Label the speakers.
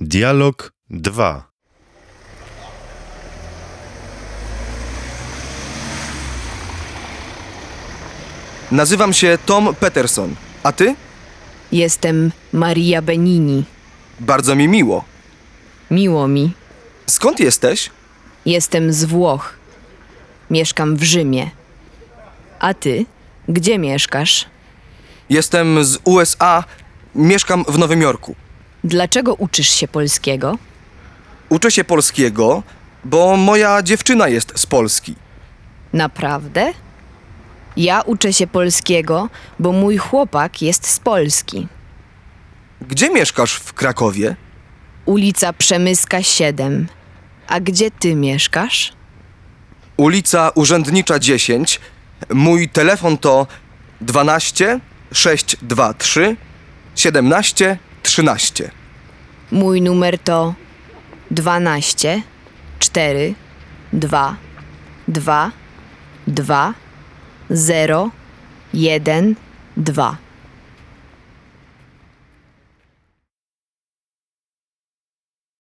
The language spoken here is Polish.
Speaker 1: Dialog 2
Speaker 2: Nazywam się Tom Peterson. A ty?
Speaker 3: Jestem Maria Benini.
Speaker 2: Bardzo mi miło.
Speaker 3: Miło mi.
Speaker 2: Skąd jesteś?
Speaker 3: Jestem z Włoch. Mieszkam w Rzymie. A ty? Gdzie mieszkasz?
Speaker 2: Jestem z USA. Mieszkam w Nowym Jorku.
Speaker 3: Dlaczego uczysz się polskiego?
Speaker 2: Uczę się polskiego, bo moja dziewczyna jest z Polski.
Speaker 3: Naprawdę? Ja uczę się polskiego, bo mój chłopak jest z Polski.
Speaker 2: Gdzie mieszkasz w Krakowie?
Speaker 3: Ulica Przemyska 7. A gdzie ty mieszkasz?
Speaker 2: Ulica Urzędnicza 10. Mój telefon to 12 623 17 13.
Speaker 3: Mój numer to 12 4 2 2 2 0 1 2.